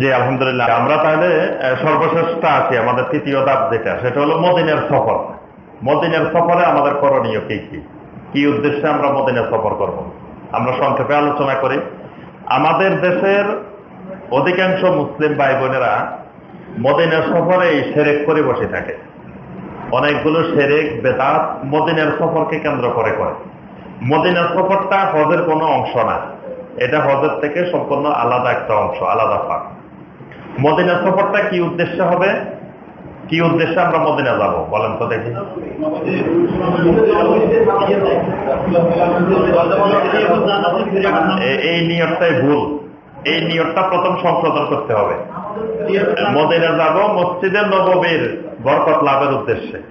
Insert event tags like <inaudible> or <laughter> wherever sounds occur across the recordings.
জি আলহামদুলিল্লাহ, আমরা তাহলে সর্বশেষটা আছি, আমাদের তৃতীয় ধাপ যেটা, সেটা হলো মদিনের সফর। মদিনের সফরে আমাদের করণীয় কি কি? কি উদ্দেশ্যে আমরা মদিনের সফর করব। আমরা সংক্ষেপে আলোচনা করি। আমাদের দেশের অধিকাংশ মুসলিম ভাই বোনেরা মদিনের সফরে এই সেরেক করে বসে থাকে। অনেকগুলো সেরেক, বেদাত মদিনের সফরকে কেন্দ্র করে করে। মদিনার সফরটা হজের কোনো অংশ না। এটা হজের থেকে সম্পূর্ণ আলাদা একটা অংশ, আলাদা পাক মদিনা সফরটা কি উদ্দেশ্য হবে? কি উদ্দেশ্যে আমরা মদিনা যাব? বলেন তো দেখি। এই নিয়তটাই ভুল। এই নিয়তটা প্রথম সংশোধন করতে হবে। মদিনা যাব মসজিদের নববীর বরকত লাভের উদ্দেশ্যে।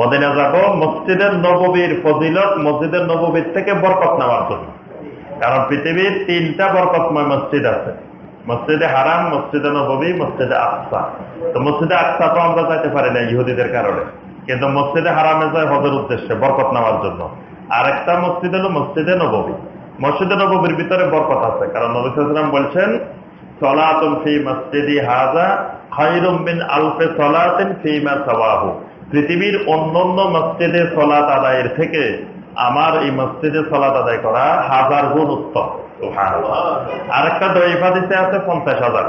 মদিনা যাব মসজিদের নববীর ফজিলত মসজিদের নববীর থেকে বরকত নেওয়ার জন্য। কারণ পৃথিবীর তিনটা বরকতময় মসজিদ আছে। মসজিদে হারাম, মসজিদে নববী, মসজিদে আকসা। তো মসজিদে আকসা তো আমরা যাইতে পারি না ইহুদিদের কারণে। কিন্তু মসজিদে হারামে যায় হজের উদ্দেশ্যে, বরকত নেওয়ার জন্য। আরেকটা মসজিদ হলো মসজিদে নববী। মসজিদে নববীর ভিতরে বরকত আছে, কারণ নবী সাল্লাম বলছেন আদায়ের থেকে আমার এই মসজিদে সলাত আদায় করা হাজার গুণ উত্তম। আরেকটা হাদিসে আছে পঞ্চাশ হাজার।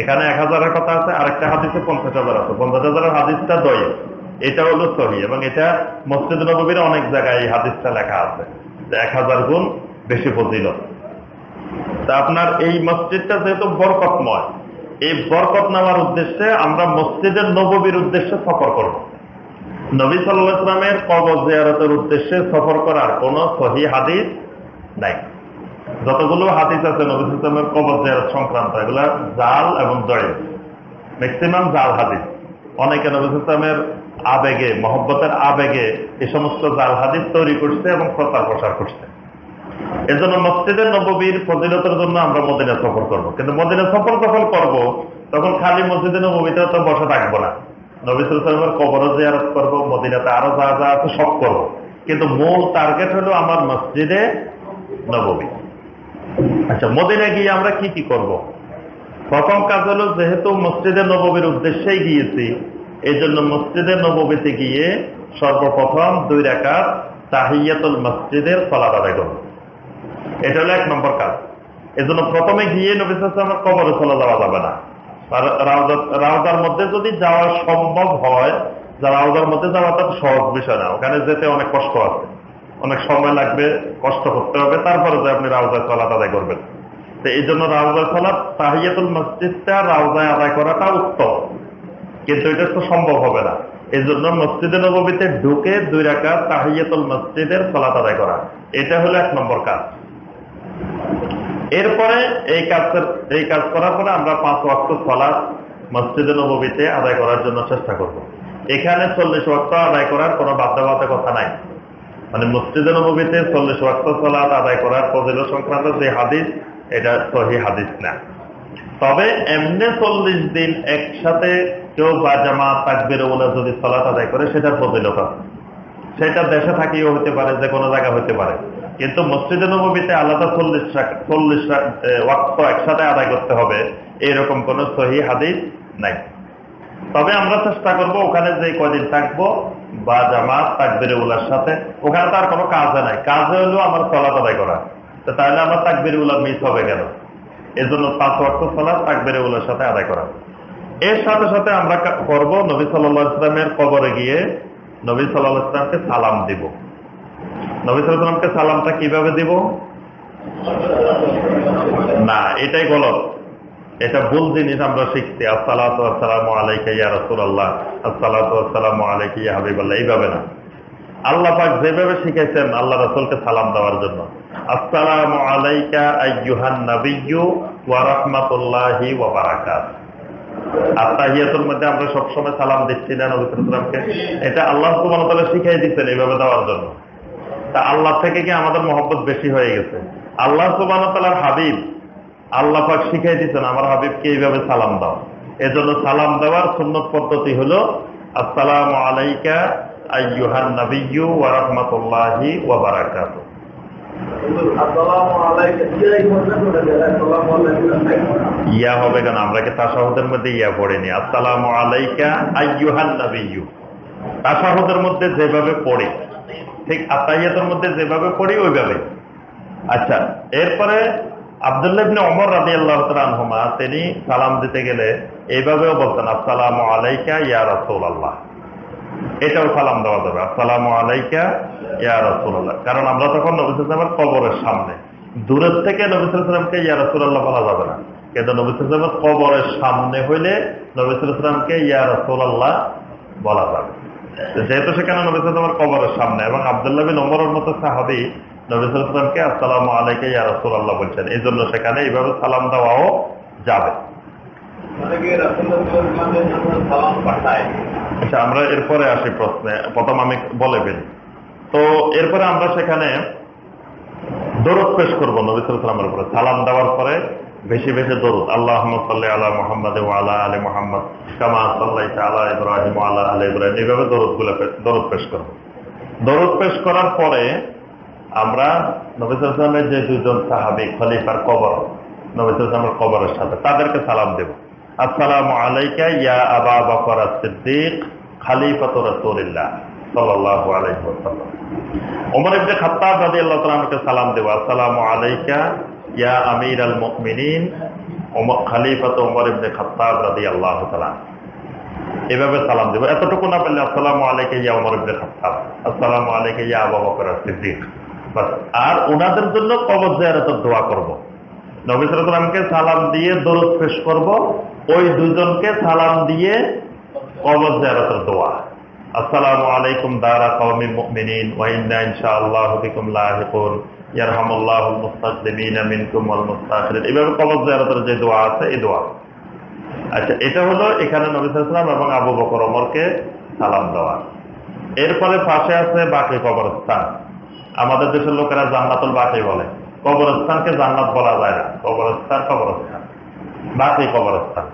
এখানে এক হাজারের কথা আছে, আরেকটা হাদিসে পঞ্চাশ হাজার আছে। পঞ্চাশ হাজারের হাদিসটা এটা হলো সহি এবং এটা মসজিদ নবীর অনেক জায়গায় এই হাদিসটা লেখা আছে এক হাজার গুণ বেশি তা আপনার এই মসজিদটা যেহেতু বরকতময়, এই বরকত নেওয়ার উদ্দেশ্যে আমরা মসজিদের নববীর উদ্দেশ্যে সফর করব। নবী সাল্লামের কবর জিয়ারতের উদ্দেশ্যে সফর করার কোন সহি হাদিস নাই। যতগুলো হাদিস আছে নবী সাল্লামের কবর জিয়ারত সংক্রান্ত, এগুলা জাল এবং দয়ে ম্যাক্সিমাম জাল হাদিস। অনেকে নবী সাল্লামের আবেগে, মহব্বতের আবেগে এই সমস্ত জাল হাদিস তৈরি করছে এবং প্রচার প্রসার করছে। এজন্য মসজিদের নববীর ফজিলতের জন্য আমরা মদিনা সফর করব। কিন্তু মদিনা সফর যখন করব, তখন খালি মসজিদে নবীতে তো বসে থাকব না। নবিসের কবরও জিয়ারত করব, মদিনাতে আরও যা যা আছে সব করব। কিন্তু মূল টার্গেট হলো আমার মসজিদে নববী। আচ্ছা মদিনা গিয়ে আমরা কি কি করব। প্রথম কাজ হলো, যেহেতু মসজিদে নববীর উদ্দেশ্যেই গিয়েছি এই জন্য মসজিদে নববীতে গিয়ে সর্বপ্রথম দুই রেখাত তাহিয়াতুল মসজিদের ফলাপ আদায় করব। এটা হলো এক নম্বর কাজ। এজন্য প্রথমে গিয়ে নবিসের কবরে চলে যাওয়া যাবে না। আর রাউজার মধ্যে যদি যাওয়া সম্ভব হয় যা রাউজার মধ্যে যাওয়াটা তো সহজ বিষয় না, ওখানে যেতে অনেক কষ্ট আছে। অনেক সময় লাগবে, কষ্ট করতে হবে, তারপরে যে আপনি রাউজায় চলাত আদায় করবেন। তো এই জন্য রাউজায় চলা তাহিয়াতুল মসজিদটা রাউজায় আদায় করাটা উত্তম। কিন্তু এটা তো সম্ভব হবে না। এই জন্য মসজিদে নবীতে ঢুকে দুই রাখা তাহিয়াতুল মসজিদের চলাত আদায় করা। এটা হলো এক নম্বর কাজ। এরপরে এই কাজের, এই কাজ করার পরে আমরা পাঁচ ওয়াক্ত সলাৎ মসজিদে নবীতে আদায় করার জন্য চেষ্টা করব। এখানে চল্লিশ ওয়াক্ত আদায় করার কোনো বাধ্যবাধকতা নাই। মানে মসজিদে নবীতে চল্লিশ ওয়াক্ত সলাৎ আদায় করার ফজিল সংক্রান্ত যে হাদিস, এটা সহি হাদিস না। তবে এমনি চল্লিশ দিন একসাথে কেউ বা জামা তাকবির বলে যদি সলাৎ আদায় করে, সেটার ফজিলত আছে। সেটা দেশে থাকিও হতে পারে, যে কোনো জায়গা হতে পারে। কিন্তু মসজিদে নবীতে আলাদা চল্লিশ চল্লিশ ওয়াক্ত একসাথে আদায় করতে হবে, এরকম কোন সহি হাদিস নাই। তবে আমরা চেষ্টা করব ওখানে যে কদিন থাকব, বা জামাত, তাকবির উলার সাথে। ওখানে তার কোনো কাজে নাই। কাজে হলো আমার চলাত আদায় করা। তো তাহলে আমার তাকবির উলা মিস হবে কেন? এজন্য পাঁচ ওয়াক্ত চলা তাকবির উলার সাথে আদায় করা। এর সাথে সাথে আমরা করব নবী সাল্লাহ ইসলামের কবরে গিয়ে নবী সাল্লাহ ইসলামকে সালাম দিব। নবী সাল্লামকে সালামটা কীভাবে দিব? না, এটাই গলত। এটা ভুল জিনিস আমরা শিখছি আসসালাম আলাইকা ইয়া রসুল্লাহ আসসালাম আলাইকা ইয়া হাবিবাল্লাহ, এইভাবে না। আল্লাহ পাক যেভাবে শিখাইছেন, আল্লাহ রসুলকে সালাম দেওয়ার জন্য। আসসালাম আলাইকা আইয়ুহান নাবিয়্যু ওয়া রাহমাতুল্লাহি ওয়া বারাকাত। আর মধ্যে আমরা সবসময় সালাম দিচ্ছি না, নবী সাল্লামকে এটা আল্লাহ সুবহানাহু ওয়া তাআলা শিখাই দিচ্ছেন এইভাবে দেওয়ার জন্য। তা আল্লাহ থেকে কি আমাদের মহব্বত বেশি হয়ে গেছে? আল্লাহ সুবান হাবিব আল্লাহ পাক শিখাই দিচ্ছেন আমার হাবিবকে এইভাবে সালাম দাও। এজন্য সালাম দেওয়ার সুন্নত পদ্ধতি হলো আসসালাম আলাইকা আইয়ুহান নাবিয়্যু ওয়া রাহমাতুল্লাহি ওয়া বারাকাতুহু ইয়া হবে কেন? আমরা কি তাসাহুদের মধ্যে ইয়া পড়িনি? আসসালাম আলাইকা আইয়ুহান নাবিয়্যু। তাসাহুদের মধ্যে যেভাবে পড়ি ঠিক আতাইয়াতের মধ্যে যেভাবে পড়ি ওইভাবে। আচ্ছা এরপরে তিনি সালাম দিতে গেলে এইভাবেও বলতেন আলাইকা এটাও সালাম দেওয়া যাবে আলাইকা কারণ আমরা তখন নবী সাল্লাল্লাহু কবরের সামনে। দূরের থেকে নবী রাসূলুল্লাহ বলা যাবে না। কিন্তু নবী সাল্লাল্লাহু কবরের সামনে হইলে নবী সাল্লামকে ইয়া বলা যাবে। যেহেতু সেখানে নবী কবরের সামনে এবং আব্দুল্লাহ বিন মতো সাহাবী নবী সাল্লামকে আসসালামু আলাইকা ইয়া রাসূলুল্লাহ বলছেন। এই জন্য সেখানে এইভাবে সালাম দেওয়াও যাবে। আচ্ছা আমরা এরপরে আসি প্রশ্নে। প্রথম আমি বলে ফেলি। তো এরপরে আমরা সেখানে দরদ পেশ করব নবী উপরে। সালাম দেওয়ার পরে বেশি বেশি দরুদ। আল্লাহ সাল্লাহ আলা মোহাম্মদ আলা আলী মোহাম্মদ ইব্রাহিম আলা আলী ইব্রাহিম। এইভাবে দরদগুলো দরদ পেশ করব। দরদ পেশ করার পরে আমরা নবী যে দুজন সাহাবি, খলিফার কবর, নবী সালামের কবরের সাথে, তাদেরকে সালাম দেব। আসসালামু আলাইকা ইয়া আবা বকর সিদ্দিক খালিফাত রাসূলুল্লাহ সাল্লাল্লাহু আলাইহি ওয়াসাল্লাম। ওমর এভাবে সালাম দেব। এতটুকু না পারলে আসসালামু আলাইকা ইয়া ওমর ইবনে খাত্তাব, আসসালামু ইয়া আবু সিদ্দিক আর ওনাদের জন্য কবর জিয়ারতের দোয়া করব। নবী সাল্লামকে সালাম দিয়ে দরুদ পেশ করব। ওই দুজনকে সালাম দিয়ে কবর জিয়ারতের দোয়া। আসসালামু আলাইকুম দারা কওমি আচ্ছা এটা হলো এখানে নবী আবু বকর ওমরকে সালাম দেওয়া। এরপরে পাশে আছে বাকি কবরস্থান। আমাদের দেশের লোকেরা জান্নাতুল বাকি বলে। কবরস্থানকে জান্নাত বলা যায় না। কবরস্থান কবরস্থান। বাকি কবরস্থান।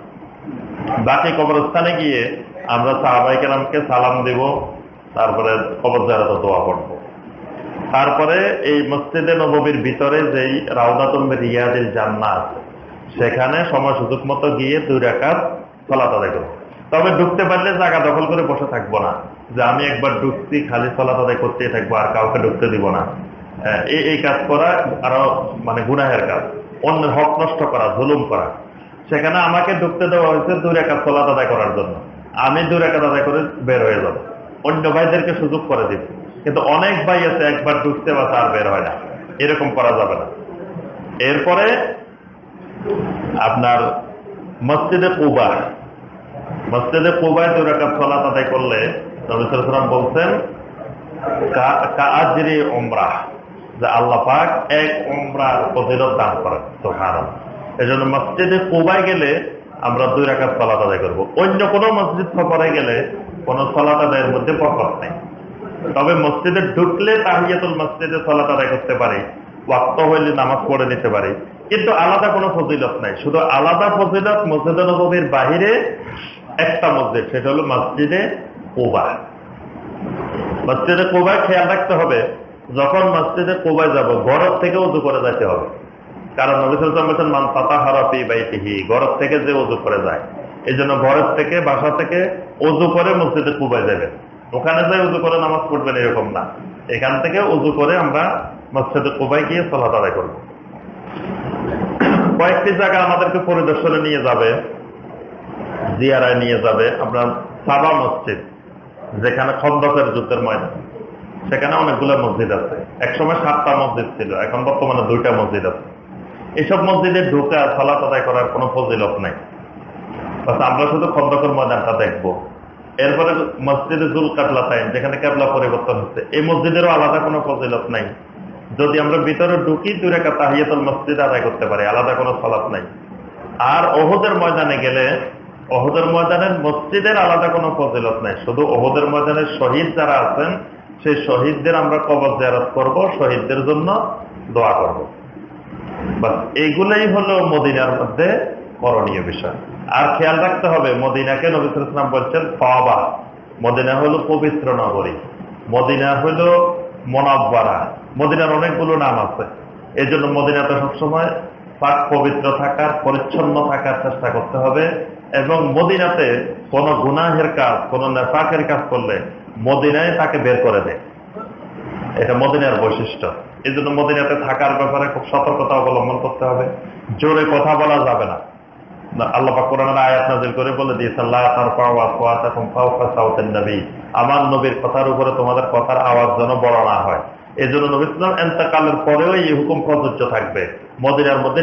বাকি কবরস্থানে গিয়ে আমরা সাহাবাই কেরামকে সালাম দেব, তারপরে কবর জারাত দোয়া পড়ব তারপরে এই মসজিদে নবীর ভিতরে যেই রাউদাতম্বে রিয়াদিল জান্নাত সেখানে সময় সুযোগ মতো গিয়ে দুই রাকাত চলাত আদায় করব। তবে ঢুকতে পারলে জায়গা দখল করে বসে থাকব না। যে আমি একবার ঢুকছি খালি চলাত আদায় করতেই থাকব, আর কাউকে ঢুকতে দিব না। এই এই কাজ করা আরও মানে গুনাহের কাজ। অন্যের হক নষ্ট করা, জুলুম করা। সেখানে আমাকে ঢুকতে দেওয়া হয়েছে দুই রেখা চলাত আদায় করার জন্য। আমি দুই রেখা আদায় করে বের হয়ে যাব। অন্য ভাইদেরকে সুযোগ করে দিব। কিন্তু অনেক ভাই আছে, একবার ঢুকতে বা তার বের হয় না। এরকম করা যাবে না। এরপরে আপনার মসজিদে কুবা। মসজিদে কুবায় দুই রেখা চলাত আদায় করলে বলছেন এক প্রতিরোধ দান করেন এই জন্য মসজিদে গেলে আমরা দুই রাখার আদায় করব। অন্য কোনো মসজিদ সফরে গেলে আদায়ের মধ্যে নেই। তবে মসজিদে ঢুকলে তাহিয়াতুল মসজিদে সলাত আদায় করতে পারি, ওয়াক্ত হইলে নামাজ পড়ে নিতে পারি, কিন্তু আলাদা কোনো ফজিলত নাই। শুধু আলাদা ফজিলত মসজিদে নবীর বাহিরে একটা মসজিদ, সেটা হলো মসজিদে কোবা মসজিদে কোবায় খেয়াল রাখতে হবে, যখন মসজিদে কোবায় যাব ঘরের থেকে উজু করে যেতে হবে। কারণ নবিসাম মান পাতা হারাপি বাইতিহি ঘরের থেকে যে উজু করে যায়। এই জন্য ঘরের থেকে, বাসা থেকে উজু করে মসজিদে কুবায় যাবেন। ওখানে যাই উজু করে নামাজ পড়বেন এরকম না। এখান থেকে উজু করে আমরা মসজিদে কুবায় গিয়ে সলাত আদায় করব। কয়েকটি জায়গা আমাদেরকে পরিদর্শনে নিয়ে যাবে, জিয়ারায় নিয়ে যাবে, আপনার সাবা মসজিদ। যেখানে খন্দকের যুদ্ধের ময়দান। সেখানে অনেকগুলো মসজিদ আছে। একসময় সাতটা মসজিদ ছিল, এখন বর্তমানে দুইটা মসজিদ আছে। এসব মসজিদে ঢুকে সালাত আদায় করার কোনো ফজিলত নাই। আমরা শুধু খন্দকের ময়দানটা দেখব। এরপরে মসজিদে জুল কাতলা টাইম যেখানে কেবলা পরিবর্তন হচ্ছে। এই মসজিদেরও আলাদা কোনো ফজিলত নাই। যদি আমরা ভিতরে ঢুকি, দুই রেখা তাহিয়াতুল মসজিদ আদায় করতে পারি, আলাদা কোনো সলাপ নাই। আর অহুদের ময়দানে গেলে অহুদের ময়দানের মসজিদের আলাদা কোনো ফজিলত নাই। শুধু অহুদের ময়দানের শহীদ যারা আছেন, সেই শহীদদের আমরা কবর জেরাত করব, শহীদদের জন্য দোয়া করব। বাস এইগুলোই হলো মদিনার মধ্যে করণীয় বিষয়। আর খেয়াল রাখতে হবে, মদিনাকে নবিসাম বলছেন পাওয়া মদিনা হলো পবিত্র নগরী। মদিনা হলো মনাব্বারা। মদিনার অনেকগুলো নাম আছে। এই জন্য মদিনাতে সবসময় পাক পবিত্র থাকার, পরিচ্ছন্ন থাকার চেষ্টা করতে হবে। এবং মদিনাতে কোন গুনাহের কাজ, কোন নেফাকের কাজ করলে মদিনায় তাকে বের করে দেয়। এটা মদিনার বৈশিষ্ট্য। এই জন্য মদিনাতে থাকার ব্যাপারে খুব সতর্কতা অবলম্বন করতে হবে। জোরে কথা বলা যাবে না। আল্লাহ করে বলে হুকুম প্রযোজ্য থাকবে। মদিনার মধ্যে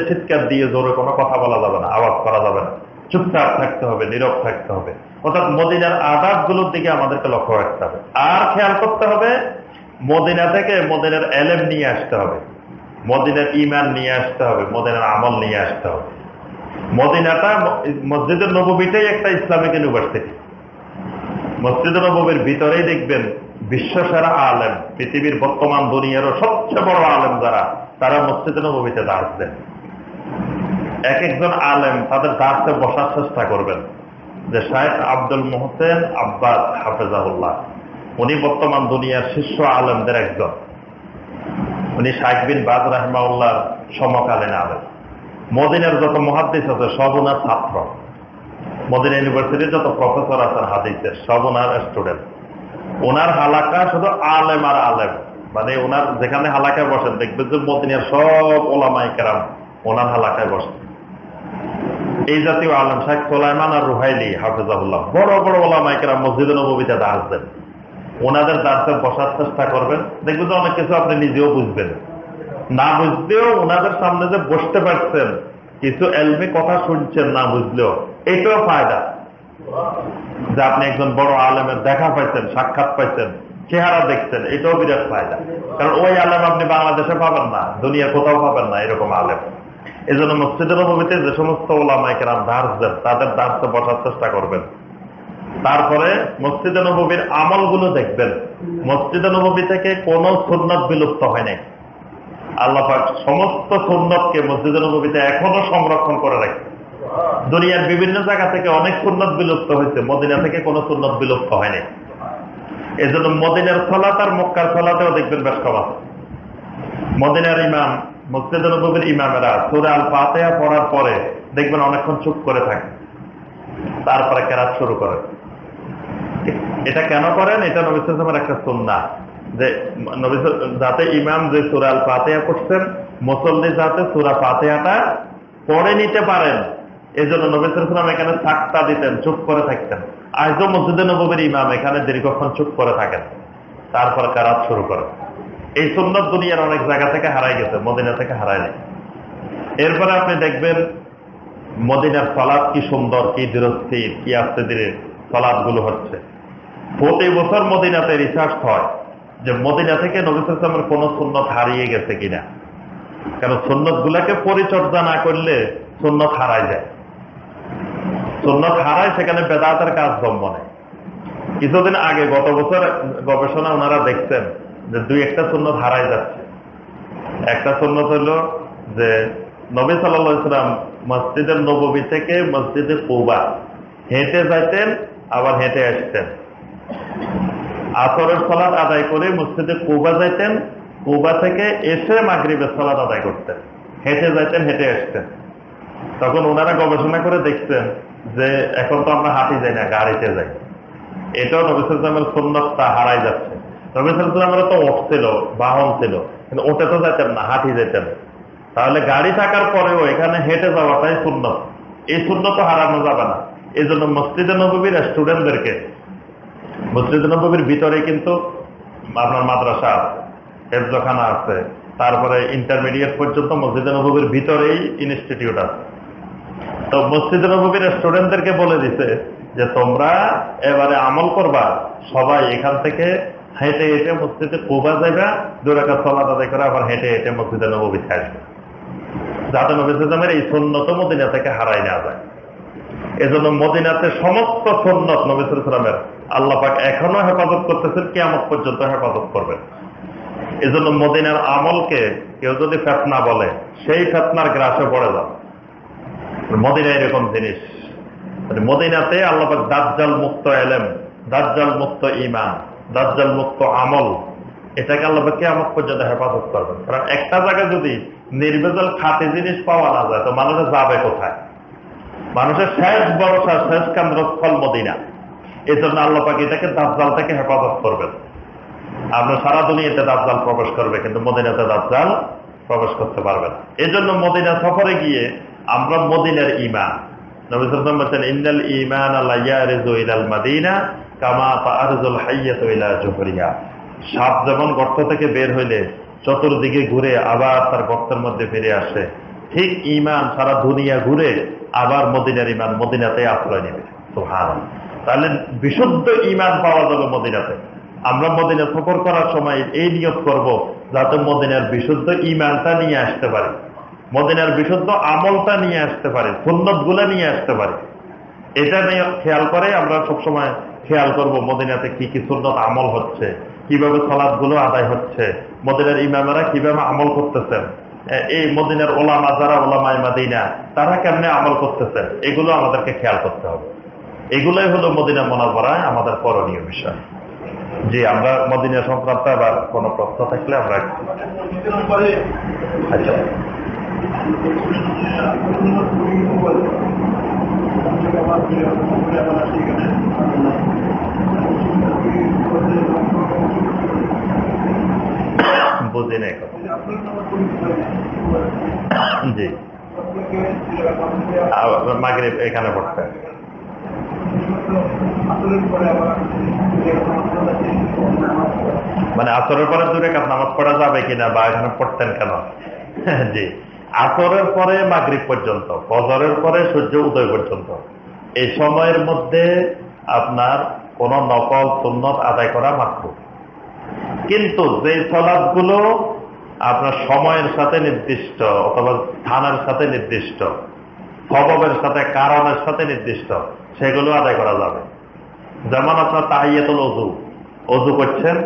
দিয়ে জোরে কোনো কথা বলা যাবে না, আওয়াজ করা যাবে না। চুপচাপ থাকতে হবে, নীরব থাকতে হবে। অর্থাৎ মদিনার আদাবগুলোর দিকে আমাদেরকে লক্ষ্য রাখতে হবে। আর খেয়াল করতে হবে, মদিনা থেকে মদিনার এলেম নিয়ে আসতে হবে। মদিনার ইমান নিয়ে আসতে হবে, মদিনার আমল নিয়ে আসতে হবে। মদিনাটা মসজিদের নবীটাই একটা ইসলামিক ইউনিভার্সিটি। মসজিদের নবীর ভিতরেই দেখবেন বিশ্ব সেরা আলেম, পৃথিবীর বর্তমান দুনিয়ারও সবচেয়ে বড় আলেম যারা, তারা মসজিদ নবীতে দেন এক একজন আলেম তাদের দাসে বসার চেষ্টা করবেন যে শাহেদ আব্দুল মোহসেন আব্বাস হাফেজাহুল্লাহ, উনি বর্তমান দুনিয়ার শীর্ষ আলেমদের একজন। উনি শাহেদ বিন বাজ রাহমাউল্লাহ সমকালীন আলেম। মদিনার যত মহাদিস আছে, সব ওনার ছাত্র। মদিনা ইউনিভার্সিটির যত প্রফেসর আছেন হাদিসের, সব ওনার স্টুডেন্ট ওনার হালাকা শুধু আলেম আর আলেম। মানে ওনার যেখানে হালাকায় বসেন, দেখবেন যে মদিনার সব ওলামাই কেরাম ওনার হালাকায় বসেন। এই জাতীয় আলম শাহ সোলাইমান আর রুহাইলি, হাফিজাহুল্লাহ। বড় বড় ওলামাই কেরাম মসজিদে নবীতে দাস ওনাদের দাসে বসার চেষ্টা করবেন। দেখবেন যে অনেক কিছু আপনি নিজেও বুঝবেন। না বুঝলেও ওনাদের সামনে যে বসতে পারছেন, কিছু এলমি কথা শুনছেন না বুঝলেও, এটাও ফায়দা। যে আপনি একজন বড় আলেমের দেখা পাইছেন, সাক্ষাৎ পাইছেন, চেহারা দেখছেন, এটাও বিরাট ফায়দা। কারণ ওই আলেম আপনি বাংলাদেশে পাবেন না, দুনিয়া কোথাও পাবেন না এরকম আলেম। এই জন্য মসজিদের নবীতে যে সমস্ত ওলামাইকেরাম দাস দেন তাদের দাসে বসার চেষ্টা করবেন। তারপরে মসজিদে নবীর আমলগুলো দেখবেন। মসজিদে নবী থেকে কোন সুন্নত বিলুপ্ত হয় নাই। আল্লাহ সমস্ত সুন্নতকে মসজিদে নবীতে এখনও সংরক্ষণ করে রাখে দুনিয়ার বিভিন্ন জায়গা থেকে অনেক সুন্নত বিলুপ্ত হয়েছে, মদিনা থেকে কোন সুন্নত বিলুপ্ত হয়নি এই জন্য মদিনার ফলাত আর মক্কার ফলাতেও দেখবেন বেশ কম আছে। মদিনার ইমাম মসজিদ ইমামেরা সুরে আল পাতেয়া পড়ার পরে দেখবেন অনেকক্ষণ চুপ করে থাকে। তারপরে কেরাত শুরু করে। এটা কেন করেন? এটা একটা যে যাতে ইমাম যে আল করছেন মুসল্লি যাতে সুরা পড়ে নিতে পারেন। এই জন্য নবিসাম এখানে থাকতা দিতেন, চুপ করে থাকতেন। আজও মসজিদে নবীর ইমাম এখানে দীর্ঘক্ষণ চুপ করে থাকেন। তারপর কারাত শুরু করেন এই সুন্নত দুনিয়ার অনেক জায়গা থেকে হারাই গেছে, মদিনা থেকে হারায় নেই। এরপরে আপনি দেখবেন মদিনার সলাদ কি সুন্দর, কি দৃঢ়স্থির কি আস্তে ধীরে সলাদগুলো হচ্ছে। প্রতি বছর মদিনাতে রিসার্চ হয় যে মদিনা থেকে নবিসের কোন সুন্নত হারিয়ে গেছে কিনা। কারণ সুন্নত গুলাকে পরিচর্যা না করলে সুন্নত হারায় যায়। সুন্নত হারায় সেখানে বেদাতের কাজ জন্ম নেয়। কিছুদিন আগে গত বছর গবেষণা ওনারা দেখছেন যে দুই একটা সুন্নত হারাই যাচ্ছে। একটা সুন্নত হলো যে নবী সাল্লাম মসজিদের নবী থেকে মসজিদে কৌবা, হেঁটে যাইতেন, আবার হেঁটে আসতেন। আসরের সলাদ আদায় করে মসজিদে কৌবা যাইতেন পৌবা থেকে এসে মাগরীবের সলাদ আদায় করতেন। হেঁটে যাইতেন, হেঁটে আসতেন। তখন ওনারা গবেষণা করে দেখছেন যে এখন তো আমরা হাঁটি যাই না, গাড়িতে যাই। এটাও নবিসামের সুন্নতটা হারাই যাচ্ছে। নবিসামের তো ওঠ ছিল, বাহন ছিল, কিন্তু ওটে তো যেতেন না, হাঁটি যেতেন। তাহলে গাড়ি থাকার পরেও এখানে হেঁটে যাওয়াটাই সুন্নত। এই সুন্নত হারানো যাবে না। এই জন্য মসজিদে নবীর স্টুডেন্টদেরকে মসজিদ নবীর ভিতরে কিন্তু আপনার মাদ্রাসা হেফজখানা আছে, তারপরে ইন্টারমিডিয়েট পর্যন্ত মসজিদ নবীর ভিতরেই ইনস্টিটিউট আছে। তো মসজিদ নবীর স্টুডেন্টদেরকে বলে দিছে যে, তোমরা এবারে আমল করবা, সবাই এখান থেকে হেঁটে হেঁটে মসজিদে কোবা যাবে দুরাকা সলাদ আদায় করে, আবার হেঁটে হেঁটে মসজিদে নবী আসবে। যাতে নবী সালামের এই সন্ন্যত মদিনা থেকে হারাই না যায়। এজন্য মদিনাতে সমস্ত সন্ন্যত নবী সালামের আল্লাপাক এখনও হেফাজত করতেছেন কেমন পর্যন্ত হেফাজত করবেন। এজন্য মদিনার আমলকে কেউ যদি ফেতনা বলে, সেই ফেতনার গ্রাসে পড়ে যাবে মদিনা এরকম জিনিস। মদিনাতে আল্লাপাক দাজ্জাল মুক্ত এলেম, দাজ্জাল মুক্ত ইমান দাজ্জাল মুক্ত আমল, এটাকে আল্লাহকে আমার পর্যন্ত হেফাজত করবেন। কারণ একটা জায়গায় যদি নির্বেজল খাতে জিনিস পাওয়া না যায়, তো মানুষের যাবে কোথায়? মানুষের শেষ ভরসা শেষ কেন্দ্রস্থল মদিনা। এই জন্য আল্লাহ পাকে এটাকে দাজ্জাল থেকে হেফাজত করবেন। আপনার সারা দুনিয়াতে দাজ্জাল প্রবেশ করবে, কিন্তু মদিনাতে দাজ্জাল প্রবেশ করতে পারবে না। এই জন্য মদিনা সফরে গিয়ে আমরা মদিনার ইমান ইন্দাল ইমান আল্লাহ মাদিনা সাপ যেমন গর্ত থেকে বের হইলে চতুর্দিকে ঘুরে আবার তার গর্তের মধ্যে ফিরে আসে। ঠিক ইমান সারা দুনিয়া ঘুরে আবার মদিনার ইমান মদিনাতে আশ্রয় নেবে। সুবহান তাহলে বিশুদ্ধ ইমান পাওয়া যাবে মদিনাতে। আমরা মদিনা সফর করার সময় এই নিয়োগ করব যাতে মদিনার বিশুদ্ধ ইমানটা নিয়ে আসতে পারি। মদিনার বিশুদ্ধ আমলটা নিয়ে আসতে পারি সুন্নত নিয়ে আসতে পারি। এটা নিয়ে খেয়াল করে আমরা সবসময় খেয়াল করব মদিনাতে কি কি সুন্নত আমল হচ্ছে, কীভাবে সলাদগুলো আদায় হচ্ছে, মদিনার ইমামেরা কীভাবে আমল করতেছেন এই মদিনার ওলামা যারা ওলামায় মাদিনা, তারা কেমনে আমল করতেছেন, এগুলো আমাদেরকে খেয়াল করতে হবে। এগুলোই হলো মদিনা মনাবরায় আমাদের করণীয় বিষয়। জি, আমরা মদিনা সংক্রান্ত আবার কোনো প্রশ্ন থাকলে আমরা আচ্ছা। জি। এখানে পড়তে মানে আসরের পরে দূরে কাপ নামাজ পড়া যাবে কিনা বা এখানে পড়তেন কেন? জি। আসরের পরে মাগরিব পর্যন্ত, ফজরের পরে সূর্য উদয় পর্যন্ত। এই সময়ের মধ্যে আপনার কোন নকল সুন্নত আদায় করা মাত্র। কিন্তু যে সলাদগুলো আপনার সময়ের সাথে নির্দিষ্ট অথবা স্থানের সাথে নির্দিষ্ট, স্বভাবের সাথে, কারণের সাথে নির্দিষ্ট, সেগুলো আদায় করা যাবে। যেমন আপনার তাহিয়াতুল অজু অজু করছেন,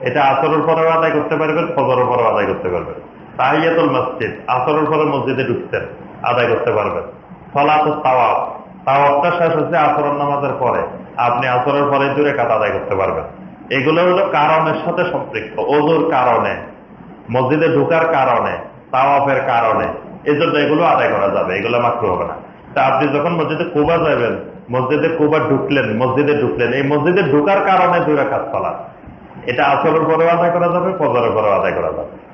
এটা আসরের পরেও আদায় করতে পারবেন, ফজরের পরেও আদায় করতে পারবেন। তাহিয়াতুল মসজিদ, আসরের পরে মসজিদে ঢুকছেন আদায় করতে পারবেন। সলাত তাওয়াফ, তাওয়াফটা শেষ হচ্ছে আসরের নামাজের পরে। আপনি আসরের পরে দূরে কাত আদায় করতে পারবেন। এগুলো হলো কারণের সাথে সম্পৃক্ত, ওজুর কারণে, মসজিদে ঢুকার কারণে, তাওয়াফের কারণে। এই জন্য এগুলো আদায় করা যাবে, এগুলো মাত্র হবে না। তা আপনি যখন মসজিদে কুবা যাবেন, মসজিদে কুবা ঢুকলেন, মসজিদে ঢুকলেন, এই মসজিদে ঢুকার কারণে দুই রাখাত ফলা এটা আসরের পরেও আদায় করা যাবে, ফজরের পরেও আদায় করা যাবে।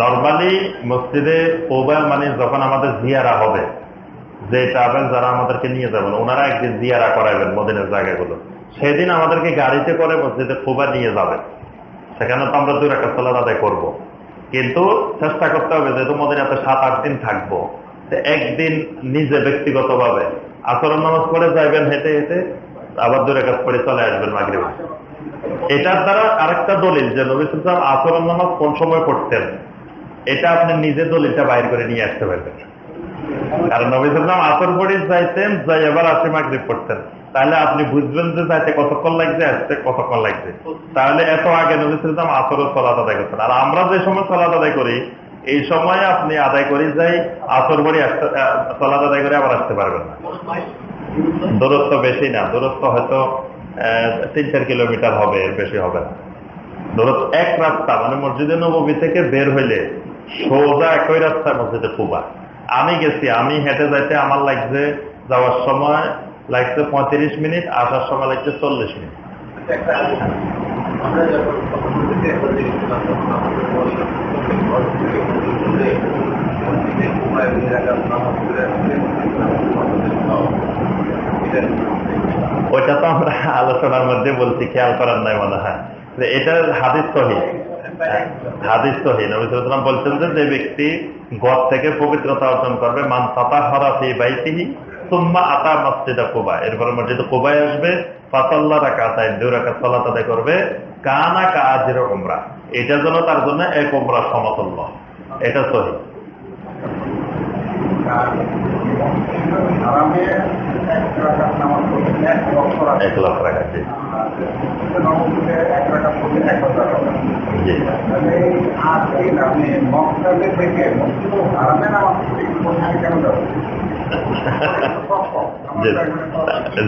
নর্মালি মসজিদে ওবা মানে যখন আমাদের জিয়ারা হবে, যে ট্রাভেল যারা আমাদেরকে নিয়ে যাবেন, ওনারা একদিন জিয়ারা করাবেন মদিনের জায়গাগুলো। সেদিন আমাদেরকে গাড়িতে করে মসজিদে কোবা নিয়ে যাবেন সেখানে তো আমরা দুই রাখা চলার আদায় করব। কিন্তু চেষ্টা করতে হবে যেহেতু মদিনাতে সাত আট দিন থাকব একদিন নিজে ব্যক্তিগতভাবে আচরণ নামাজ পড়ে যাইবেন হেঁটে হেঁটে আবার দূরে কাজ করে চলে আসবেন মাগরিব। এটার দ্বারা আরেকটা দলিল যে নবী সাল্লাম আচরণ নামাজ কোন সময় পড়তেন, এটা আপনি নিজে দলিলটা বাইর করে নিয়ে আসতে পারবেন। কারণ নবী সাল্লাম আসর পড়ে যাইতেন, যাই এবার আসে মাগরিব পড়তেন। তাহলে আপনি বুঝবেন যে যাইতে কতক্ষণ লাগছে, আসতে কতক্ষণ লাগছে। তাহলে এত আগে নবী সাল্লাম আসরের সলাত আদায় করতেন। আর আমরা যে সময় সলাত আদায় করি, এই সময় আপনি আদায় করে যাই আসর বাড়ি সলাত আদায় করে আবার আসতে পারবেন না। দূরত্ব বেশি না। দূরত্ব হয়তো তিন চার কিলোমিটার হবে, এর বেশি হবে না। দূরত্ব এক রাস্তা মানে মসজিদে নবী থেকে বের হইলে সোজা একই রাস্তা মসজিদে কুবা। আমি গেছি, আমি হেঁটে যাইতে আমার লাগছে যাওয়ার সময় লাগছে পঁয়ত্রিশ মিনিট, আসার সময় লাগছে চল্লিশ মিনিট। ওইটা তো আমরা আলোচনার মধ্যে বলছি, খেয়াল করার নাই মনে হয়। যে এটা হাদিস সহি হাদিস সহি নবীলাম বলছেন যে যে ব্যক্তি গদ থেকে পবিত্রতা অর্জন করবে, মান তাতা হরা সেই বাইতিহি, সুম্মা আতা মসজিদা কোবা। এরপরে মসজিদে কোবায় আসবে ফাতাল্লা রাখা তাই দুই রাখা সলাত করবে কানা কাজের ওমরা এটা যেন তার জন্য এক ওমরা সমতুল্য। এটা সহি।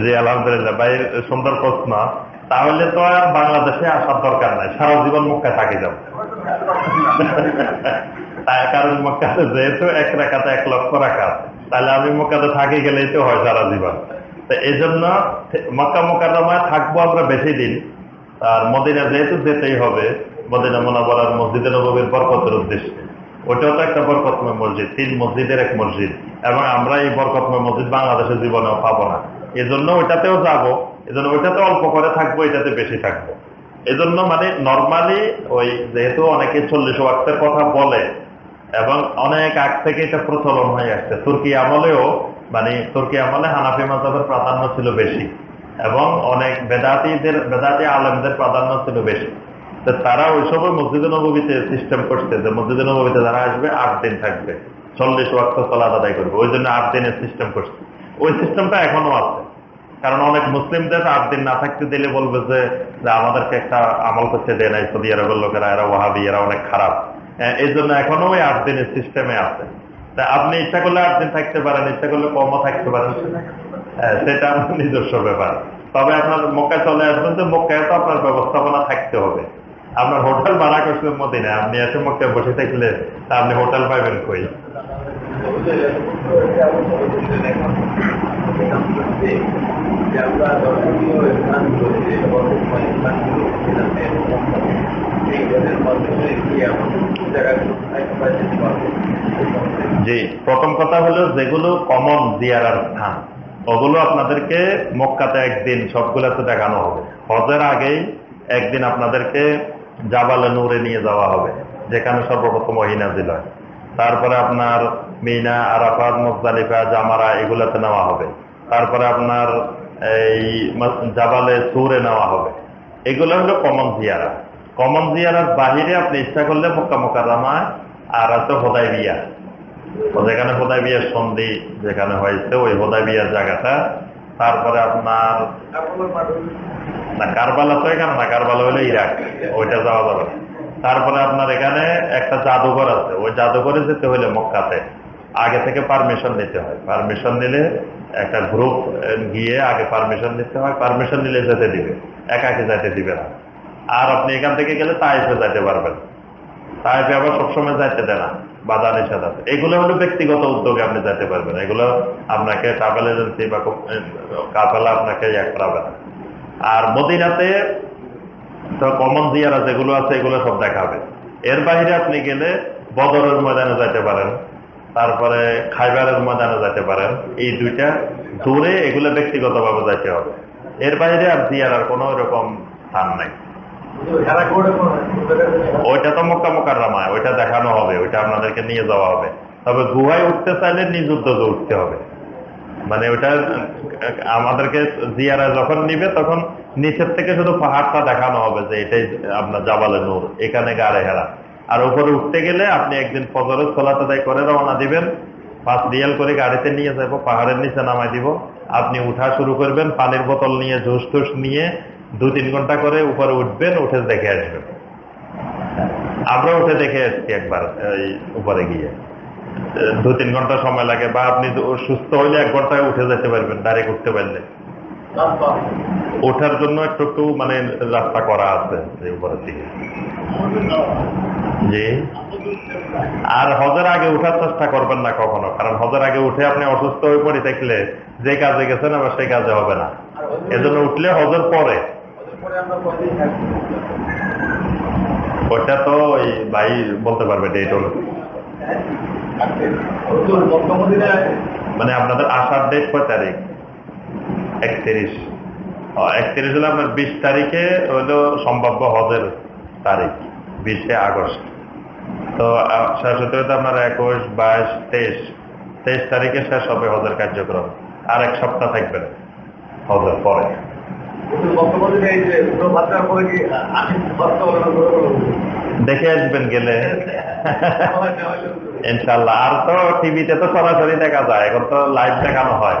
জি, আলহামদুলিল্লাহ। ভাই, সুন্দর প্রশ্ন। তাহলে তো আর বাংলাদেশে আসার দরকার নাই। সারা জীবন মক্কায় থাকি যাব। তাই কারণ মক্কাতে যেহেতু এক রাখাতে এক লক্ষ রাখা তাহলে আমি মক্কাতে থাকি গেলেই তো হয় সারা জীবন। তো এই জন্য মক্কা মোকাররমায় থাকব আমরা বেশি দিন। আর মদিনা যেহেতু যেতেই হবে, মদিনা মোনাবরার মসজিদে নবীর বরকতের উদ্দেশ্যে। ওটাও তো একটা বরকতময় মসজিদ, তিন মসজিদের এক মসজিদ। এবং আমরা এই বরকতময় মসজিদ বাংলাদেশের জীবনেও পাবো না। এজন্য জন্য ওইটাতেও যাব। এই জন্য ওইটাতে অল্প করে থাকব, এটাতে বেশি থাকব। এই জন্য মানে নর্মালি ওই যেহেতু অনেকে চল্লিশ ওয়াক্তের কথা বলে, এবং অনেক আগ থেকে এটা প্রচলন হয়ে আসছে। তুর্কি আমলেও মানে তুর্কি আমলে হানাফি মাজাবের প্রাধান্য ছিল বেশি, এবং অনেক বেদাতিদের, বেদাতি আলমদের প্রাধান্য ছিল বেশি। তো তারা ওই সময় মসজিদে নবীতে সিস্টেম করছে যে মসজিদে নবীতে যারা আসবে, আট দিন থাকবে। চল্লিশ ওয়াক্ত চলা আদায় করবে। ওই জন্য আট দিনের সিস্টেম করছে। ওই সিস্টেমটা এখনও আছে। কারণ অনেক মুসলিমদের আট দিন না থাকতে দিলে বলবে যে আমাদেরকে একটা আমল করতে দেয় নাই সৌদি আরবের লোকেরা, এরা ওয়াহাবি, এরা অনেক খারাপ। এই জন্য এখনও ওই আট দিনের সিস্টেমে আছে। তা আপনি ইচ্ছা করলে আট দিন থাকতে পারেন, ইচ্ছা করলে কমও থাকতে পারেন। সেটা আপনার নিজস্ব ব্যাপার। তবে আপনার মক্কায় চলে আসবেন যে, মক্কায় তো আপনার ব্যবস্থাপনা থাকতে হবে। আপনার হোটেল ভাড়া করছিলেন মদিনে আপনি এসে মক্কায় বসে থাকলে আপনি হোটেল পাইবেন কই? জি, প্রথম কথা হলো যেগুলো কমন জিয়ারার স্থান, ওগুলো আপনাদেরকে মক্কাতে একদিন সবগুলোতে দেখানো হবে। হজের আগেই একদিন আপনাদেরকে জাবালে নূরে নিয়ে যাওয়া হবে, যেখানে সর্বপ্রথম ওহিনাজিল হয়। তারপরে আপনার মিনা, আরাফাত, মুজদালিফা, জামারা, এগুলোতে নেওয়া হবে। তারপরে আপনার এই জাবালে সুরে নেওয়া হবে। এগুলো হলো কমন জিয়ারা কমন জিয়ারার বাহিরে আপনি ইচ্ছা করলে মক্কা মোকাররামায় আর আছে হোদাই বিয়া যেখানে হোদাই বিয়ার সন্ধি যেখানে হয়েছে, ওই হোদাই বিয়ার জায়গাটা। তারপরে আপনার না কারবালা তো এখানে না, কারবালা হলে ইরাক। ওইটা যাওয়া যাবে। তারপরে আপনার এখানে একটা জাদুঘর আছে। ওই জাদুঘরে যেতে হলে মক্কাতে আগে থেকে পারমিশন নিতে হয়। পারমিশন নিলে একটা গ্রুপ গিয়ে আগে পারমিশন নিতে হয়। পারমিশন নিলে যেতে দিবে। একাকে যেতে দিবে না। আর আপনি এখান থেকে গেলে তাইফে যেতে পারবেন। তাইফে আবার সবসময় যাইতে দেয় না। বাধা নিষেধ আছে। এগুলো হলো ব্যক্তিগত উদ্যোগে আপনি যেতে পারবেন। এগুলো আপনাকে ট্রাভেল এজেন্সি বা কাফেলা আপনাকে ইয়ে করাবে না। আর মদিনাতে কমন জিয়ারা যেগুলো আছে, এগুলো সব দেখাবে। এর বাইরে আপনি গেলে বদরের ময়দানে যেতে পারেন, তারপরে খাইবারের ময়দানে যেতে পারেন, এই দুইটা দূরে এগুলো ব্যক্তিগতভাবে যেতে হবে। এর বাইরে আর জিয়ারার কোনো এরকম স্থান নাই। ওইটা তো মোকা মোকার রামায় ওইটা দেখানো হবে, ওইটা আপনাদেরকে নিয়ে যাওয়া হবে। তবে গুহায় উঠতে চাইলে নিজ উদ্যোগে উঠতে হবে। মানে ওইটা, আমাদেরকে জিয়ারা যখন নিবে তখন নিচের থেকে শুধু পাহাড়টা দেখানো হবে যে এটাই আপনার জাবালে নূর, এখানে গাড়ে হেরা। আর উপরে উঠতে গেলে আপনি একদিন ফজরের সোলাতে দায় করে রওনা দিবেন, পাঁচ রিয়াল করে গাড়িতে নিয়ে যাব, পাহাড়ের নিচে নামাই দিব। আপনি উঠা শুরু করবেন, পানির বোতল নিয়ে ঝুস টুস নিয়ে, দু তিন ঘণ্টা করে উপরে উঠবেন, উঠে দেখে আসবেন। আমরা উঠে দেখে এসছি একবার, এই উপরে গিয়ে। দু তিন ঘণ্টা সময় লাগে, বা আপনি সুস্থ হইলে এক ঘন্টায় উঠে যেতে পারবেন ডাইরেক্ট উঠতে পারলে। ওঠার জন্য একটু একটু মানে রাস্তা করা আছে উপরের দিকে। জি। আর হজের আগে উঠার চেষ্টা করবেন না কখনো, কারণ হজের আগে উঠে আপনি অসুস্থ হয়ে পড়ে থাকলে যে কাজে গেছেন আবার সেই কাজে হবে না। এজন্য উঠলে হজের পরে। ওইটা তো ওই ভাই বলতে পারবে ডেট হলো। মানে আপনাদের আসার ডেট কয় তারিখ? একত্রিশ। একত্রিশ হলে আপনার বিশ তারিখে হলো সম্ভাব্য হজের তারিখ বিশে আগস্ট। তো শেষ হতে আপনার একুশ বাইশ তেইশ। তেইশ তারিখে শেষ হবে হজের কার্যক্রম। আর এক সপ্তাহ থাকবেন হজের পরে। দেখে আসবেন গেলে। ইনশাল্লাহ আর তো টিভিতে তো সরাসরি দেখা যায় এখন তো লাইভ দেখানো হয়।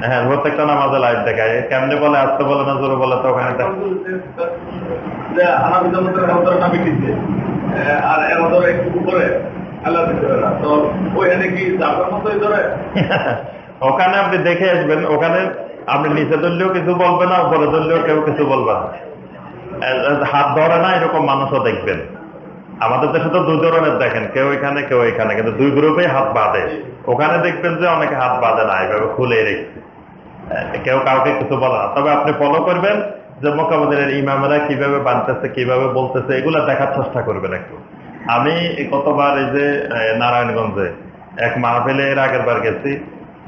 হ্যাঁ প্রত্যেকটা নামাজে লাইভ দেখায়। কেমনে বলে আসতে বলে না জোরে বলে তো ওখানে আর এর উপরে আল্লাহ দিতে পারে না। তো ওইখানে কি যাবার মতোই ধরে? <laughs> ওখানে আপনি দেখে আসবেন ওখানে আপনি নিচে ধরলেও কিছু বলবে না উপরে ধরলেও কেউ কিছু বলবে না। হাত ধরে না এরকম মানুষও দেখবেন। আমাদের দেশে তো দুই ধরনের দেখেন, কেউ এখানে কেউ এখানে, কিন্তু দুই গ্রুপে হাত বাঁধে। ওখানে দেখবেন যে অনেকে হাত বাঁধে না এভাবে খুলে রেখেছে কেউ কাউকে কিছু বলে না। তবে আপনি ফলো করবেন যে মোকাবিলের ইমামেরা কীভাবে বানতেছে, কীভাবে বলতেছে, এগুলা দেখার চেষ্টা করবেন একটু। আমি কতবার এই যে নারায়ণগঞ্জে এক মাহফিলে এর আগের বার গেছি,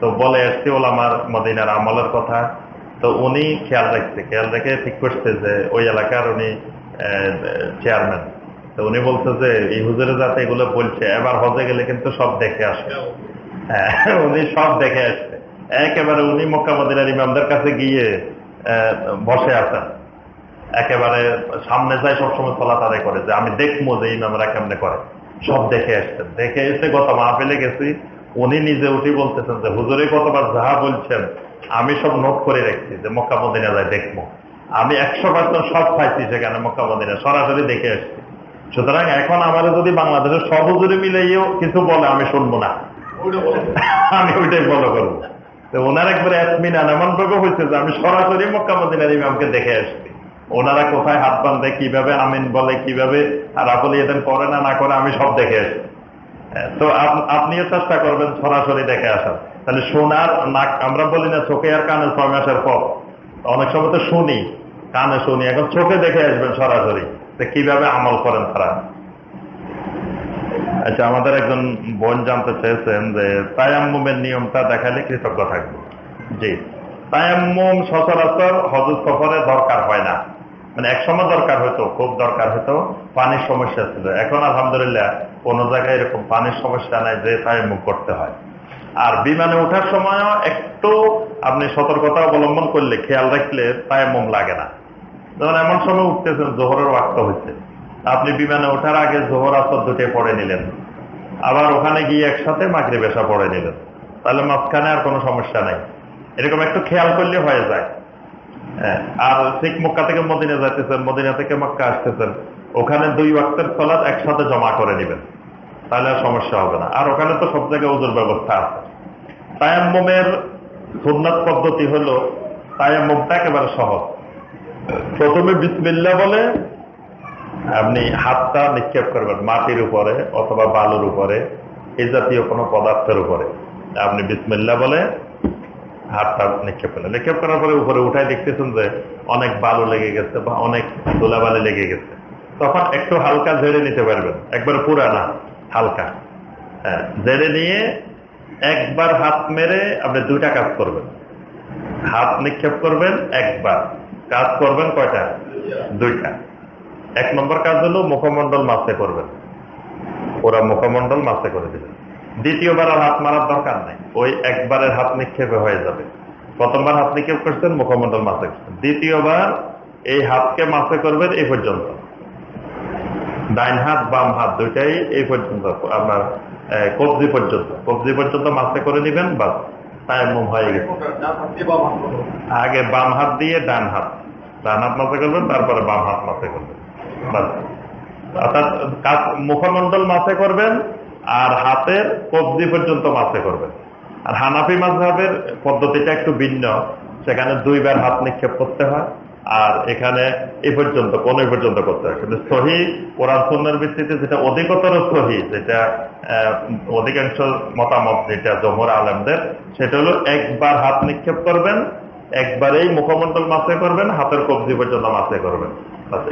তো বলে এসছি ওলামার মদিনার আমলের কথা। তো উনি খেয়াল রাখছে, খেয়াল রেখে ঠিক করছে যে ওই এলাকার উনি চেয়ারম্যান তো উনি যে, এই হুজুরে যাতে এগুলো বলছে। এবার হজে গেলে কিন্তু সব দেখে আসে। হ্যাঁ উনি সব দেখে আসছে একেবারে উনি মক্কা মদিনার ইমামদের কাছে গিয়ে বসে আছেন। একেবারে সামনে যায়, সবসময় চলা তাদের করে যে, আমি দেখব যে ইমামরা কেমনে করে। সব দেখে আসছেন। দেখে এসে গত মাহফিলে গেছি। উনি নিজে উঠি বলতেছেন যে, হুজুরে কতবার যাহা বলছেন, আমি সব নোট করে রাখছি যে, মক্কা মদিনা যায় দেখব। আমি একশো পার্সেন্ট সব খাইছি সেখানে মক্কা মদিনা। সরাসরি দেখে আসছি। সুতরাং এখন আমার যদি বাংলাদেশের সব হুজুরে মিলেও কিছু বলে আমি শুনব না। <laughs> আমি ওইটাই ফলো করব। তো ওনার একবার একমিন এমন ভাবে হয়েছে যে আমি সরাসরি মক্কা মদিনার ইমামকে দেখে আসছি। ওনারা কোথায় হাত বাঁধে কীভাবে আমিন বলে কীভাবে আর আপনি এদের করে না না করে আমি সব দেখে আসছি। হ্যাঁ, তো আপনিও চেষ্টা করবেন সরাসরি দেখে আসার। তাহলে শোনার নাক আমরা বলি না চোখে আর কানে ছয় মাসের পর। অনেক সময় তো শুনি কানে শুনি এখন চোখে দেখে আসবেন সরাসরি। কীভাবে আমল করেন তারা? আচ্ছা আমাদের একজন বোন জানতে চেয়েছেন যে তায়াম্মুমের নিয়মটা দেখালে কৃতজ্ঞ থাকব। জি। তায়াম্মুম সচরাচর হজর সফরে দরকার হয় না। মানে এক সময় দরকার হতো খুব দরকার হতো পানির সমস্যা ছিল। এখন আলহামদুলিল্লাহ কোন জায়গায় এরকম পানির সমস্যা নাই যে তায়াম্মুম করতে হয়। আর বিমানে ওঠার সময়ও একটু আপনি সতর্কতা অবলম্বন করলে, খেয়াল রাখলে তায়াম্মুম লাগে না। যেমন এমন সময় উঠতেছেন জোহরের ওয়াক্ত হচ্ছে আপনি বিমানে ওঠার আগে জোহর আসর দুটে পড়ে নিলেন। আবার ওখানে গিয়ে একসাথে মাগরি বেশা পড়ে নিলেন। তাহলে মাঝখানে আর কোনো সমস্যা নাই। এরকম একটু খেয়াল করলে হয়ে যায়। হ্যাঁ, আর ঠিক মক্কা থেকে মদিনা যাইতেছেন মদিনা থেকে মক্কা আসতেছেন। ওখানে দুই ওয়াক্তের সলাদ একসাথে জমা করে নেবেন। তাহলে আর সমস্যা হবে না। আর ওখানে তো সব জায়গায় ওজোর ব্যবস্থা আছে। তায়াম্মুমের সুন্নাত পদ্ধতি হলো তায়াম্মুমটা একেবারে সহজ। প্রথমে বিসমিল্লা বলে, আপনি হাতটা নিক্ষেপ করবেন মাটির উপরে অথবা বালুর উপরে এই জাতীয় কোনো পদার্থের উপরে। আপনি বিসমিল্লা বলে হাতটা নিক্ষেপ করলেন। নিক্ষেপ করার পরে উপরে উঠায় দেখতেছেন যে অনেক বালু লেগে গেছে বা অনেক ধুলাবালি লেগে গেছে। তখন একটু হালকা ঝেড়ে নিতে পারবেন। একবার পুরা না, হালকা। হ্যাঁ ঝেড়ে নিয়ে একবার হাত মেরে আপনি দুইটা কাজ করবেন। হাত নিক্ষেপ করবেন একবার। কাজ করবেন কয়টা? দুইটা। এক নম্বর কাজ হলো মুখমন্ডল মাসে করবেন। ওরা মুখমন্ডল মাসে করে দিবেন দ্বিতীয়বার আর হাত মারার দরকার নাই। ওই একবারের হাত নিক্ষেপে হয়ে যাবে। প্রথমবার হাত নিক্ষেপ করছেন মুখমন্ডল মাসে করছেন। দ্বিতীয়বার এই হাতকে মাসে করবেন এই পর্যন্ত। ডাইন হাত বাম হাত দুইটাই এই পর্যন্ত আপনার কবজি পর্যন্ত। কবজি পর্যন্ত মাসে করে নিবেন বাস তায়াম্মুম হয়ে গেছে। আগে বাম হাত দিয়ে ডান হাত। ডান হাত মাসে করবেন, তারপরে বাম হাত মাসে করবেন। অর্থাৎ মুখমন্ডল মাসে করবেন আর হাতের কবজি পর্যন্ত মাসে করবেন। আর হানাফি মাঝহের পদ্ধতিটা একটু ভিন্ন। সেখানে দুইবার হাত নিক্ষেপ করতে হয় আর এখানে এ পর্যন্ত, কোন পর্যন্ত করতে হয়। কিন্তু সহি কোরআন সন্ন্যার ভিত্তিতে যেটা অধিকতর সহি, যেটা অধিকাংশ মতামত যেটা জমর আলমদের, সেটা হলো একবার হাত নিক্ষেপ করবেন একবারেই মুখমন্ডল মাসে করবেন হাতের কবজি পর্যন্ত মাসে করবেন।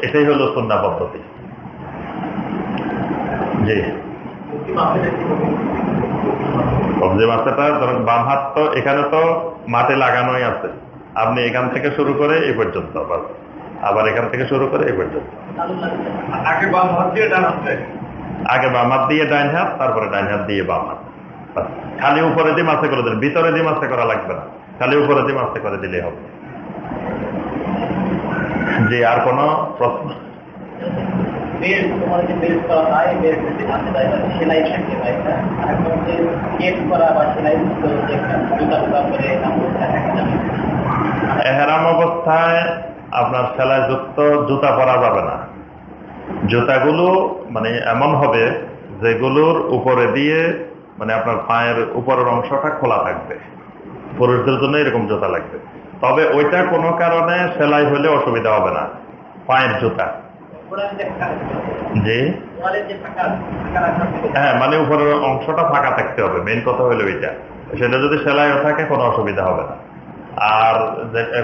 এটাই হলো সুন্না পদ্ধতি। জি। কবজি মাছটা ধরেন বাম হাত তো এখানে তো মাঠে লাগানোই আছে। আপনি এখান থেকে শুরু করে এই পর্যন্ত আবার আবার এখান থেকে শুরু করে এই পর্যন্ত। আগে বাম হাত দিয়ে ডান হাত আগে বাম হাত দিয়ে ডাইন হাত তারপরে ডাইন হাত দিয়ে বাম হাত। খালি উপরে দিয়ে মাছে করে দিন ভিতরে দিয়ে মাছে করা লাগবে না। খালি উপরে দিয়ে মাছে করে দিলেই হবে। জি আর কোনো প্রশ্ন? যে হয়। যে এহেরাম অবস্থায় আপনার সেলাই যুক্ত জুতা পরা যাবে না। জুতাগুলো মানে এমন হবে যেগুলোর উপরে দিয়ে মানে আপনার পায়ের উপরের অংশটা খোলা থাকবে। পুরুষদের জন্য এরকম জুতা লাগবে। তবে ওইটা কোনো কারণে সেলাই হলে অসুবিধা হবে না। পায়ের জুতা। জি? হ্যাঁ মানে উপরের অংশটা ফাঁকা থাকতে হবে। মেন কথা হলো ওইটা। সেটা যদি সেলাইও থাকে, কোনো অসুবিধা হবে না। আর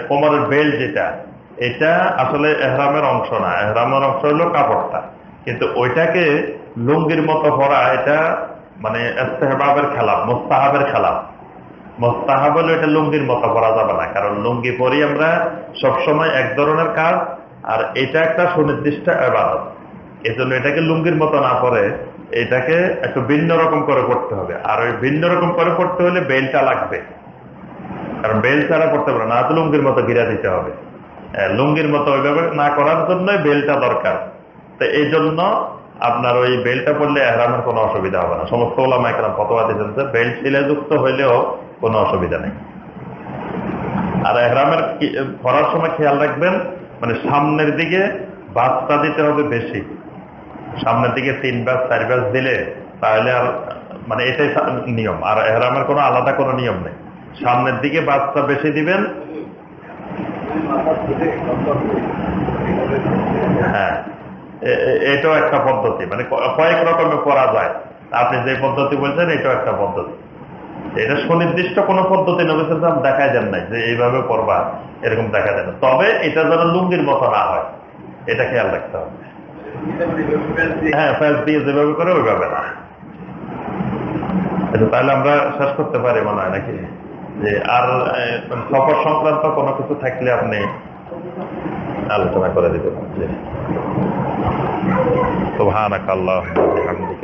কোমরের বেল্ট যেটা, এটা আসলে এহরামের অংশ না। এহরামের অংশ হলো কাপড়টা। কিন্তু ওইটাকে লুঙ্গির মতো পরা এটা মানে ইস্তেহবাবের খেলাপ, মোস্তাহাবের খেলাপ। মোস্তাহাব এটা লুঙ্গির মতো পরা যাবে না। কারণ লুঙ্গি পরি আমরা এক ধরনের কাজ, আর এটা একটা সুনির্দিষ্ট এবাদত এই জন্য এটাকে লুঙ্গির মতো না পরে, এটাকে একটু ভিন্ন রকম করে হবে। আর ওই ভিন্ন রকম করে হলে বেলটা লাগবে। কারণ বেল ছাড়া পারে না তো লুঙ্গির মতো ঘিরা দিতে হবে। লুঙ্গির মতো ওইভাবে না করার জন্য বেলটা দরকার। তো এই জন্য আপনার ওই বেলটা পড়লে এহরামের কোনো অসুবিধা হবে না। সমস্ত ওলামা একরাম ফতোয়া দিয়েছেন যে বেল্ট শিলাযুক্ত হইলেও কোনো অসুবিধা নেই। আর এহরামের পরার সময় খেয়াল রাখবেন মানে সামনের দিকে বাসটা দিতে হবে বেশি। সামনের দিকে তিন ব্যাস চার বাস দিলে তাহলে আর মানে এটাই নিয়ম। আর এহরামের কোনো আলাদা কোনো নিয়ম নেই। সামনের দিকে বাসটা বেশি দিবেন। হ্যাঁ। এটাও একটা পদ্ধতি। মানে কয়েক রকমের করা যায়। আপনি যে পদ্ধতি বলছেন, এটাও একটা পদ্ধতি। এটা সুনির্দিষ্ট কোনো পদ্ধতি নবীলাম দেখাই যান নাই যে এইভাবে করবা এরকম দেখা যায় না তবে এটা যেন লুঙ্গির মতো না হয় এটা খেয়াল রাখতে হবে হ্যাঁ ফ্যাস দিয়ে যেভাবে করে ওইভাবে না এটা তাহলে আমরা শেষ করতে পারি মনে হয় নাকি যে আর আহ, সফর সংক্রান্ত কোনো কিছু থাকলে আপনি আলোচনা করে দিতে জি سبحانك اللهم وبحمدك